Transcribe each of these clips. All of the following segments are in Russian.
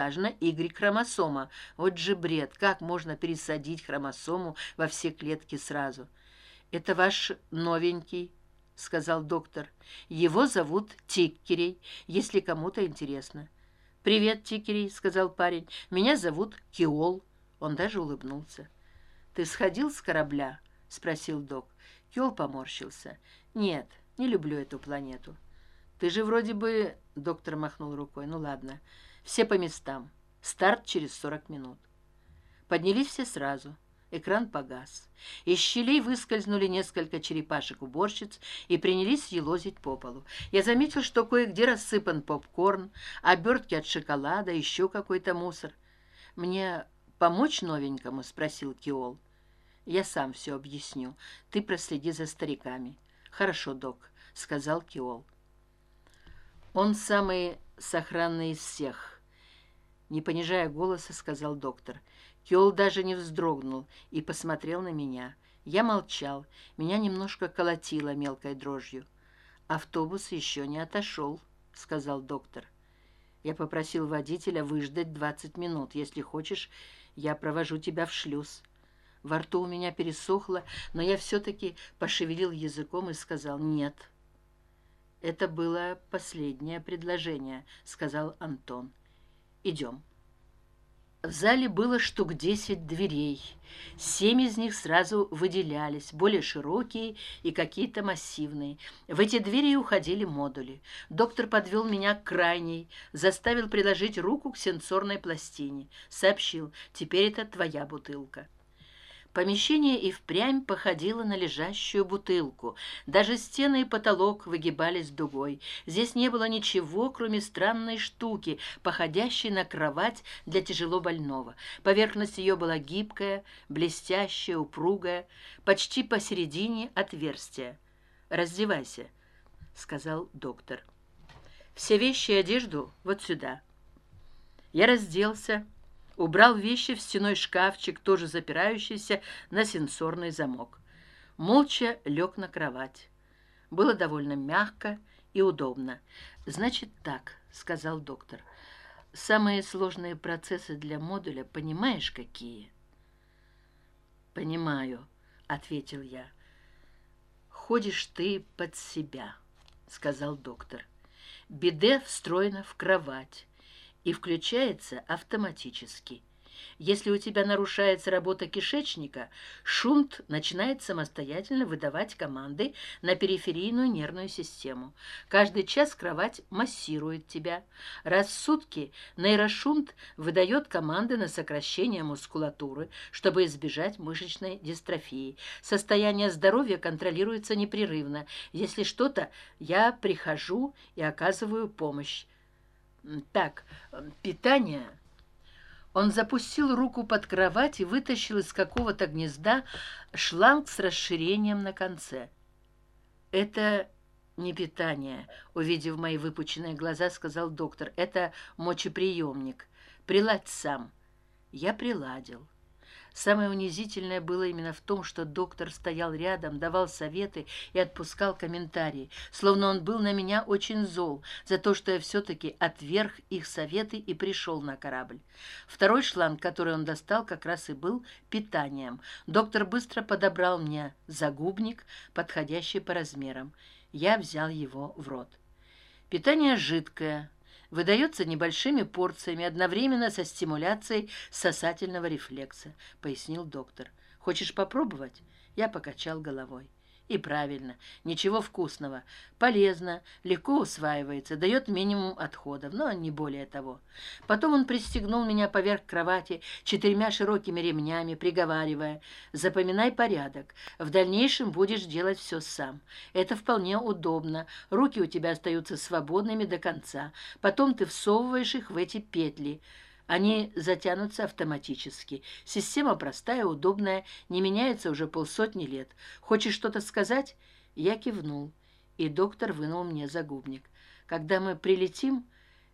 важно y-хромосома. Вот же бред, как можно пересадить хромосому во все клетки сразу? Это ваш новенький, сказал доктор. Его зовут Тиккерей, если кому-то интересно. Привет, Тиккерей, сказал парень. Меня зовут Киол. Он даже улыбнулся. Ты сходил с корабля? спросил док. Киол поморщился. Нет, не люблю эту планету. Ты же вроде бы... Доктор махнул рукой. Ну ладно. Все по местам. Старт через сорок минут. Поднялись все сразу. Экран погас. Из щелей выскользнули несколько черепашек-уборщиц и принялись елозить по полу. Я заметил, что кое-где рассыпан попкорн, обертки от шоколада, еще какой-то мусор. «Мне помочь новенькому?» — спросил Киол. «Я сам все объясню. Ты проследи за стариками». «Хорошо, док», — сказал Киол. «Он самый сохранный из всех» не понижая голоса сказал доктор. Кел даже не вздрогнул и посмотрел на меня. Я молчал. Меня немножко колотило мелкой дрожью. Автобус еще не отошел сказал доктор. Я попросил водителя выждать двадцать минут. Если хочешь я провожу тебя в шлюз. Во рту у меня пересохло но я все таки пошевелил языком и сказал нет это было последнее предложение сказал антон. Идем. В зале было штук десять дверей. Семь из них сразу выделялись более широкие и какие то массивные. В эти двери уходили модули. Доктор подвел меня к крайней заставил приложить руку к сенсорной пластине. Сообщил теперь это твоя бутылка помещение и впрямь походило на лежащую бутылку. Даже стены и потолок выгибались дугой. Здесь не было ничего кроме странной штуки походящей на кровать для тяжело больного. Поверхность ее была гибкая блестящая упругая почти посередине отверстия. Раздевайся сказал доктор. Все вещи и одежду вот сюда я разделся убрал вещи в стеной шкафчик тоже запирающийся на сенсорный замок. Молча лег на кровать. Было довольно мягко и удобно. Значит так сказал доктор самые сложные процессы для модуля понимаешь какие? Понимаю ответил я. Ходишь ты под себя сказал доктор. Беде встроена в кровать и включается автоматически. Если у тебя нарушается работа кишечника шунт начинает самостоятельно выдавать команды на периферийную нервную систему. Каждый час кровать массирует тебя. Раз в сутки нейрошунт выдает команды на сокращение мускулатуры чтобы избежать мышечной дистрофии. Состояние здоровья контролируется непрерывно. Если что то я прихожу и оказываю помощь так питание. Он запустил руку под кровать и вытащил из какого то гнезда шланг с расширением на конце. Это не питание увидев мои выпученные глаза сказал доктор. Это мочеприемник. Приладь сам я приладил самое унизительное было именно в том что доктор стоял рядом давал советы и отпускал комментарии словно он был на меня очень зол за то что я все таки отверг их советы и пришел на корабль. Второй шланг который он достал как раз и был питанием. Доктор быстро подобрал мне загубник подходящий по размерам. Я взял его в рот. Питание жидкое выдается небольшими порциями одновременно со стимуляцией сосательного рефлекса пояснил доктор. Хочешь попробовать я покачал головой и правильно ничего вкусного. Полезно легко усваивается дает минимум отходов но не более того. Потом он пристегнул меня поверх кровати четырьмя широкими ремнями приговаривая запоминай порядок в дальнейшем будешь делать все сам. Это вполне удобно руки у тебя остаются свободными до конца потом ты всовываешь их в эти петли они затянутся автоматически. Система простая удобная не меняется уже полсотни лет. Хочешь что то сказать? Я кивнул и доктор вынул мне загубник. Когда мы прилетим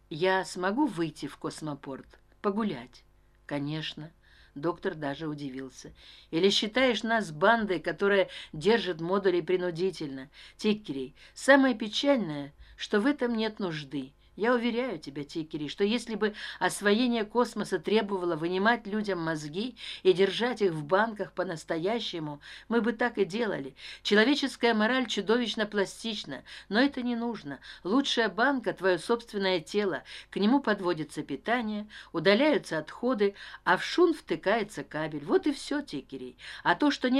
я смогу выйти в космопорт? Погулять? Конечно. Доктор даже удивился. Или считаешь нас бандой которая держит модули принудительно? Тиккерей самое печальное что в этом нет нужды я уверяю тебя тикери что если бы освоение космоса требовало вынимать людям мозги и держать их в банках по настоящему мы бы так и делали. Человеческая мораль чудовищно пластична но это не нужно. Лучшая банка твое собственное тело. К нему подводится питание удаляются отходы а в шун втыкается кабель. Вот и все тикерей а то что не